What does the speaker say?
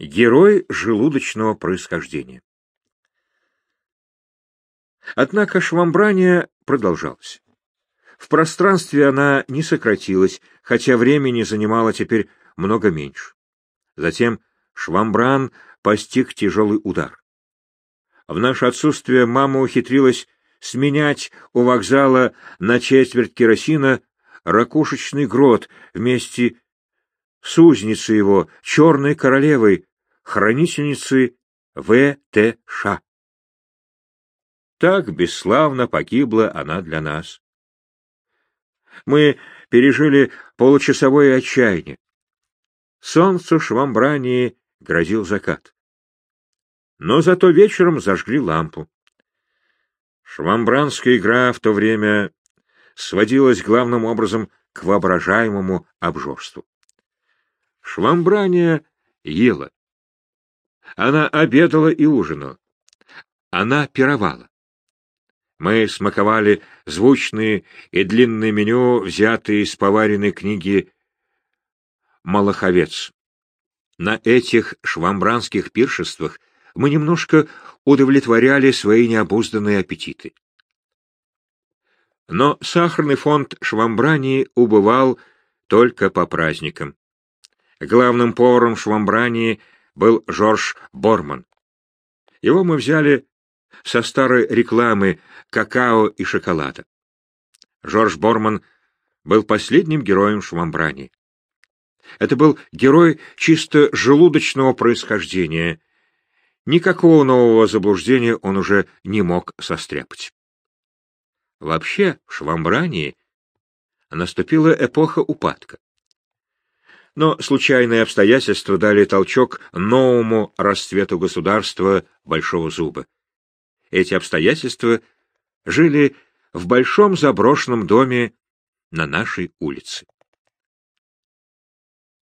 Герой желудочного происхождения. Однако швамбрание продолжалось. В пространстве она не сократилась, хотя времени занимала теперь много меньше. Затем швамбран постиг тяжелый удар. В наше отсутствие мама ухитрилась сменять у вокзала на четверть керосина ракушечный грот вместе с узницей его, черной королевой, хранительницей В.Т.Ш. Так бесславно погибла она для нас. Мы пережили получасовое отчаяние. Солнцу швамбрании грозил закат. Но зато вечером зажгли лампу. Швамбранская игра в то время сводилась главным образом к воображаемому обжорству. Швамбрания ела. Она обедала и ужинала. Она пировала. Мы смаковали звучные и длинные меню, взятые из поваренной книги «Малаховец». На этих швамбранских пиршествах мы немножко удовлетворяли свои необузданные аппетиты. Но сахарный фонд швамбрании убывал только по праздникам. Главным поваром швамбрании был Жорж Борман. Его мы взяли со старой рекламы какао и шоколада. Жорж Борман был последним героем Швамбрани. Это был герой чисто желудочного происхождения. Никакого нового заблуждения он уже не мог состряпать. Вообще, в Швамбрании наступила эпоха упадка. Но случайные обстоятельства дали толчок новому расцвету государства Большого Зуба. Эти обстоятельства жили в большом заброшенном доме на нашей улице.